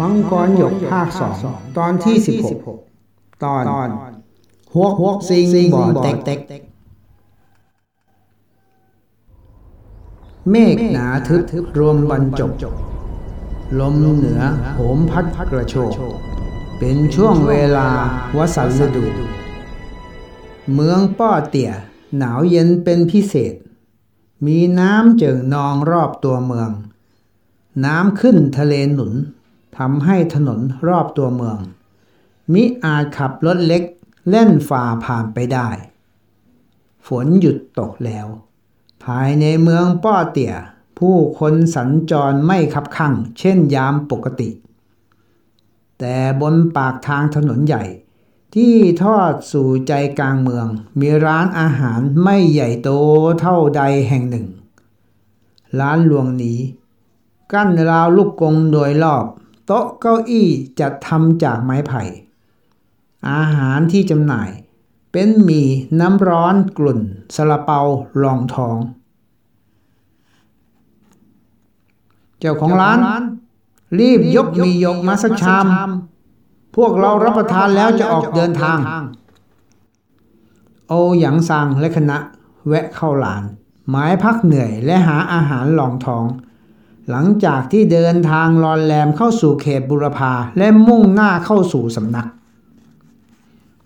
มังกรหยกภาคสองตอนที่สิบหกตอนหวกหวกซิงบ่อเต็กเต็กเมฆหนาทึบรวมบรรจบลมเหนือโหมพัดกระโชก เป็นช่วงเวลาวสันฤดู เมืองป้อเตี่ยหนาวเย็นเป็นพิเศษ มีน้ำเจิ่งนองรอบตัวเมือง น้ำขึ้นทะเลหนุน ทำให้ถนนรอบตัวเมือง มิอาจขับรถเล็กเล่นฝ่าผ่านไปได้ ฝนหยุดตกแล้ว ภายในเมืองป้อเตี่ย ผู้คนสัญจรไม่ขับขั่งเช่นยามปกติ แต่บนปากทางถนนใหญ่ ที่ทอดสู่ใจกลางเมือง มีร้านอาหารไม่ใหญ่โตเท่าใดแห่งหนึ่ง ร้านหลวงนี้ กั้นราวลูกกงโดยรอบ โต๊ะเก้าอี้จัดทำจากไม้ไผ่ อาหารที่จำหน่าย เป็นหมี่น้ำร้อนกลุ่นสลาเปารองทอง เจ้าของร้าน รีบยกมียกมาสักชาม พวกเรารับประทานแล้วจะออกเดินทาง โอหยางซางและคณะแวะเข้าหลาน หมายพักเหนื่อยและหาอาหารรองทอง หลังจากที่เดินทางรอนแรมเข้าสู่เขตบุรพาและมุ่งหน้าเข้าสู่สำนัก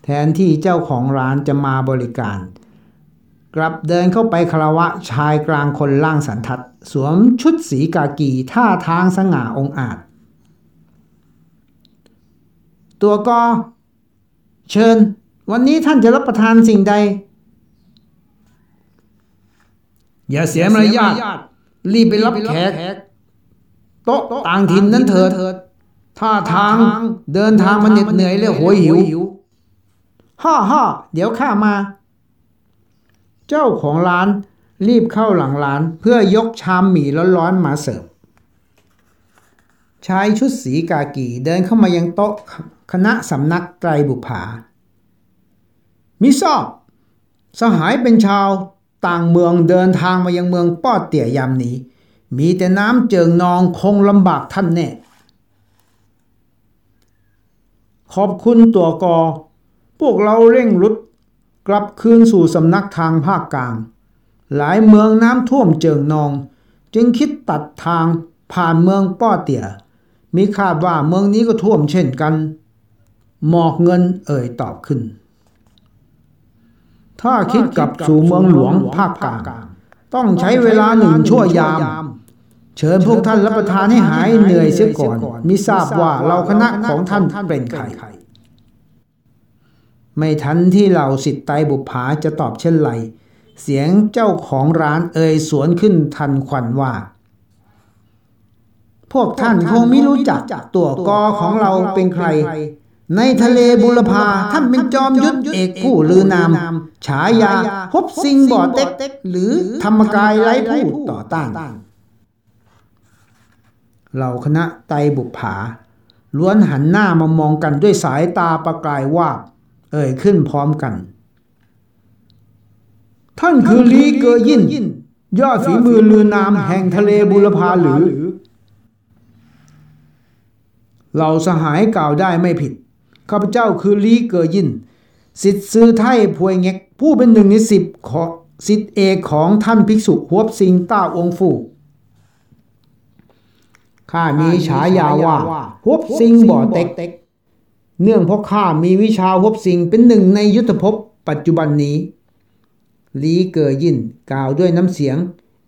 แทนที่เจ้าของร้านจะมาบริการ กลับเดินเข้าไปคารวะชายกลางคนล่างสันทัด สวมชุดสีกากีท่าทางสง่าองอาจ ตัวกอเชิญ วันนี้ท่านจะรับประทานสิ่งใด อย่าเสียมารยาทรีบไปรับแขก โต๊ะต่างถิ่นนั้นเถิดท่าทางเดินทางมาเหน็ดเหนื่อยและโหยหิวฮ่าฮ่าเดี๋ยวข้ามา เจ้าของร้านรีบเข้าหลังร้านเพื่อยกชามหมี่ร้อนๆมาเสิร์ฟชายชุดสีกากีเดินเข้ามายังโต๊ะคณะสำนักไตรบุภามิทราบสหายเป็นชาวต่างเมืองเดินทางมายังเมืองป้อเตี่ยยามนี้ มีแต่น้ำเจิงนองคงลำบากท่านแน่ ขอบคุณตัวกอ พวกเราเร่งรุดกลับคืนสู่สำนักทางภาคกลาง หลายเมืองน้ำท่วมเจิงนอง จึงคิดตัดทางผ่านเมืองป้อเตี่ย มีคาดว่าเมืองนี้ก็ท่วมเช่นกัน หมอกเงินเอ่ยตอบขึ้น ถ้าคิดกลับสู่เมืองหลวงภาคกลาง ต้องใช้เวลาหนึ่งชั่วยาม เชิญพวกท่านรับประทานให้หายเหนื่อยเสียก่อน มิทราบว่าเราคณะของท่านเป็นใครไม่ทันที่เหล่าสิทธิ์ไตบุปผาจะตอบเช่นไร เสียงเจ้าของร้านเอ่ยสวนขึ้นทันควันว่า พวกท่านคงไม่รู้จักตัวกอของเราเป็นใคร ในทะเลบุรพาท่านเป็นจอมยุทธเอกผู้ลือนาม ฉายาพบสิงบ่อเต็กหรือธรรมกายไร้ผู้ต่อต้าน เหล่าคณะไตบุปผา ล้วนหันหน้ามามองกันด้วยสายตาประกายวาบ เอ่ยขึ้นพร้อมกัน ท่านคือลีเกอยิน ยอดฝีมือลือนามแห่งทะเลบุรพาหรือเราสหายกล่าวได้ไม่ผิด ข้าพเจ้าคือลีเกอยิน สิทธิ์ซื้อไทยพวยเง็ก ผู้เป็นหนึ่งในสิบขอสิทธิเอกของท่านภิกษุฮวบสิงต้าองฟู ข้ามีฉายาว่าฮวบสิงบ่อเต็ก เนื่องเพราะข้ามีวิชาฮวบสิงเป็นหนึ่งในยุทธภพปัจจุบันนี้ ลีเกอยินกล่าวด้วยน้ำเสียง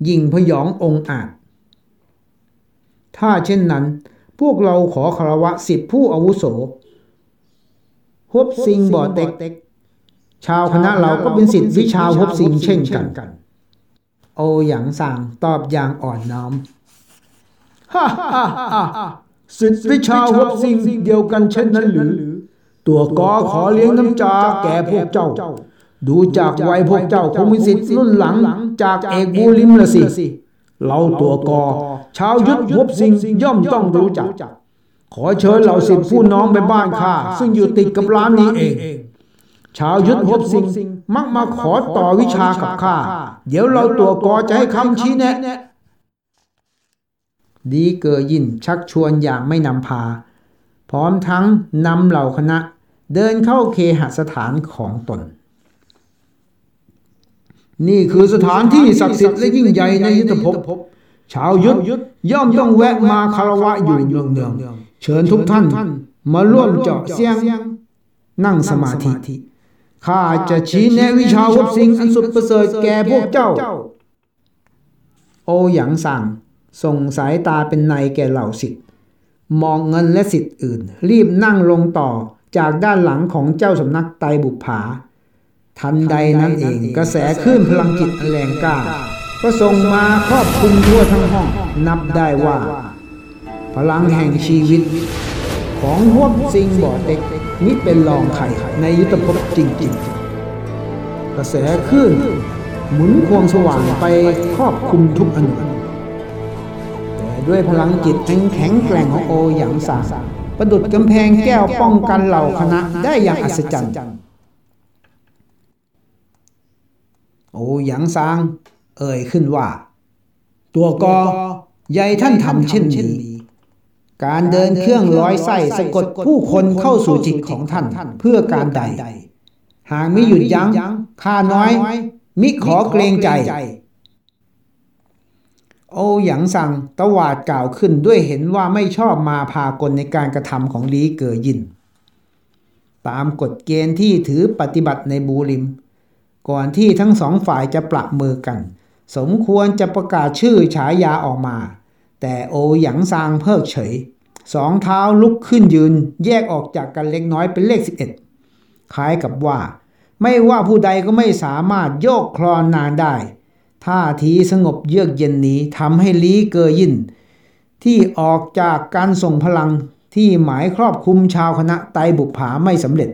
ยิ่งพยององอาจ ถ้าเช่นนั้น พวกเราขอคารวะสิบผู้อาวุโสฮบซิงบ่อเต็ก ชาวคณะเราก็เป็นสิทธิวิชาฮบซิงเช่นกัน โอหยางสางตอบอย่างอ่อนน้อม ฮ่าฮ่าฮ่าสิทธิวิชาฮบซิงเดียวกันเช่นนั้นหรือ ตัวกอขอเลี้ยงน้ำจาแก่พวกเจ้า ดูจากวัยพวกเจ้าคงมีสิทธิ์รุ่นหลังจากเอกบูลิมละสิเราตัวกอชาวยุทธฮบซิงย่อมต้องรู้จัก ขอเชิญเหล่าสิทธิผู้น้องไปบ้านข้าซึ่งอยู่ติดกับร้านนี้เองชาวยุทธฮบซิงมักมาขอต่อวิชากับข้า เดี๋ยวเราตัวกอจะให้คำชี้แนะ ดีเกอยินชักชวนอย่างไม่นำพา พร้อมทั้งนำเหล่าคณะเดินเข้าเคหสถานของตน นี่คือสถานที่ศักดิ์สิทธิ์และยิ่งใหญ่ในยุทธภพชาวยุทธย่อมต้องแวะมาคารวะอยู่เนืองเชิญทุกท่านมาร่วมเจาะเสียง นั่งสมาธิข้าจะชี้แนะวิชาวุบสิงอันสุดประเสริฐแก่พวกเจ้า โอหยางสั่ง ส่งสายตาเป็นในแก่เหล่าสิทธิ์มองเงินและสิทธิ์อื่น รีบนั่งลงต่อจากด้านหลังของเจ้าสำนักไตบุปผา ทันใดนั้นเองกระแสคลื่นพลังจิตแรงกล้าก็ส่งมาครอบคลุมทั่วทั้งห้องนับได้ว่า พลังแห่งชีวิต ของพวกสิงบ่อเต็กนี่เป็นรองไข่ในยุทธภพจริงๆ กระแสคลื่นหมุนควงสว่างไปครอบคลุมทุกอนุ ด้วยพลังจิตแข็งแกร่งของโอหยางสาประดุดกำแพงแก้วป้องกันเหล่าคณะได้อย่างอัศจรรย์ โอหยางซาง เอ่ยขึ้นว่า ตัวกอยายท่านทำเช่นนี้การเดินเครื่องร้อยไส้สะกดผู้คนเข้าสู่จิตของท่านเพื่อการใด หากไม่หยุดยั้งข้าน้อย มิขอเกรงใจ โอหยางสังตวาดกล่าวขึ้นด้วยเห็นว่าไม่ชอบมาพากลในการกระทำของลีเกอยิน ตามกฎเกณฑ์ที่ถือปฏิบัติในบูริม ก่อนที่ทั้งสองฝ่ายจะปรับมือกัน สมควรจะประกาศชื่อฉายาออกมา แต่โอหยางซางเพิกเฉย สองเท้าลุกขึ้นยืนแยกออกจากกันเล็กน้อยเป็นเลข 11 คล้ายกับว่า ไม่ว่าผู้ใดก็ไม่สามารถโยกคลอนนานได้ ท่าทีสงบเยือกเย็นนี้ทำให้ลีเกอยิน ที่ออกจากการส่งพลังที่หมายครอบคลุมชาวคณะไตบุปผาไม่สำเร็จ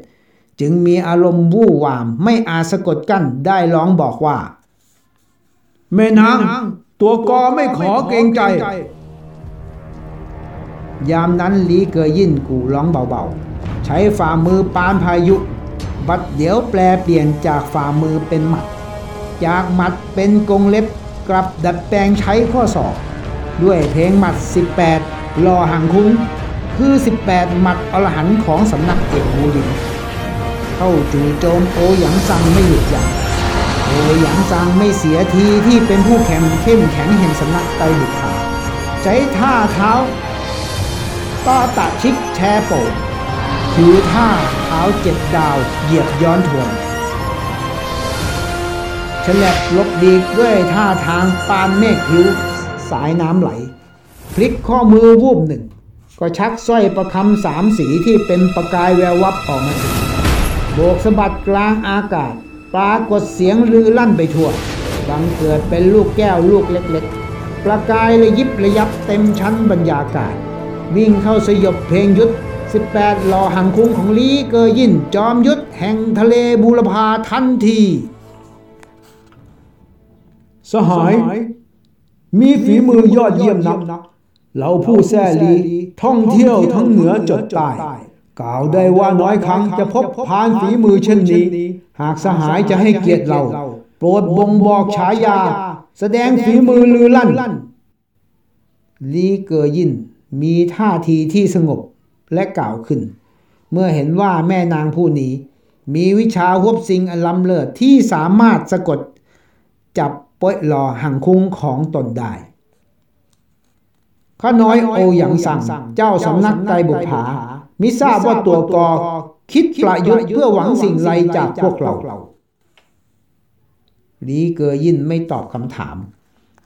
จึงมีอารมณ์วู่วามไม่อาจสะกดกั้นได้ร้องบอกว่า แม่นาง ตัวกอไม่ขอเกรงใจ ยามนั้นลีเกอยินกูร้องเบาๆ ใช้ฝ่ามือปานพายุ บัดเดี๋ยวแปลเปลี่ยนจากฝ่ามือเป็นหมัด จากหมัดเป็นกงเล็บกลับดัดแปลงใช้ข้อศอก ด้วยเพลงหมัด 18รอหังคุ้ง คือ 18 หมัดอรหันของสำนักเอกบูรินเข้าจู่โจมโอหยางซังไม่หยุดยัง้งโอหยางซังไม่เสียทีที่เป็นผู้แข็งเข้มแข็งแห่งสำนักไตบุกผาใช้ท่าเท้าต่อตะชิกแชโปงคือท่าเท้าเจ็ดดาวเหยียบย้อนทวน ฉลับลบดีด้วยท่าทางปานเมฆผิว สายน้ำไหล พลิกข้อมือวูบหนึ่ง ก็ชักสร้อยประคำสามสีที่เป็นประกายแวววับออกมาโบกสะบัดกลางอากาศ ปรากฏเสียงลือลั่นไปทั่วบังเกิดเป็นลูกแก้วลูกเล็กๆ ประกายระยิบระยับเต็มชั้นบรรยากาศ วิ่งเข้าสยบเพลงยุทธ 18หล่อหังคุ้งของลีเกอยินจอมยุทธแห่งทะเลบูรพาทันที สหาย มีฝีมือยอดเยี่ยมนักเราผู้แซ่ลีท่องเที่ยวทั้งเหนือจดใต้กล่าวได้ว่าน้อยครั้งจะพบพานฝีมือเช่นนี้ หากสหายจะให้เกียรติเรา โปรดบ่งบอกฉายา แสดงฝีมือลือลั่น ลีเกอยินมีท่าทีที่สงบและกล่าวขึ้น เมื่อเห็นว่าแม่นางผู้นี้ มีวิชาฮวบสิงอันล้ำเลิศที่สามารถสะกดจับ ปอยหล่อหังคุ้งของตนได้ข้าน้อยโอหยางสั่ง เจ้าสำนักไตบุภามิทราบว่าตัวกอคิดประยุทธ์เพื่อหวังสิ่งไรจากพวกเราลีเกอยินไม่ตอบคำถาม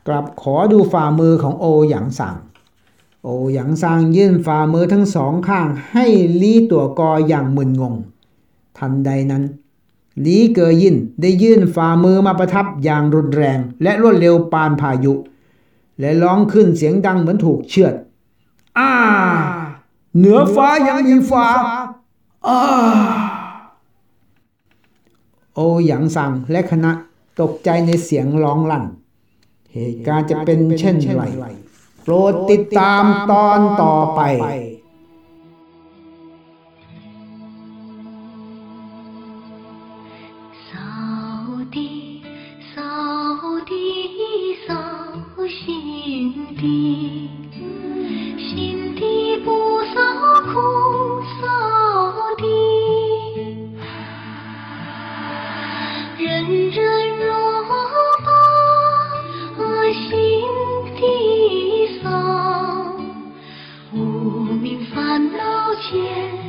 กลับขอดูฝ่ามือของโอหยางสั่ง โอหยางซางยื่นฝ่ามือทั้งสองข้างให้ลีตัวกออย่างมึนงง ทันใดนั้น หลีเกอยินได้ยื่นฝ่ามือมาประทับอย่างรุนแรง และรวดเร็วปานพายุ และร้องขึ้นเสียงดังเหมือนถูกเชือด อ้า เหนือฟ้ายังมีฟ้า อ้า โอหยางซังและคณะตกใจในเสียงร้องลั่น เหตุการณ์จะเป็นเช่นไร โปรดติดตามตอนต่อไป 心地，心地不空扫地。人人若把心，无名烦恼遣。